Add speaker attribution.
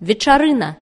Speaker 1: вечарына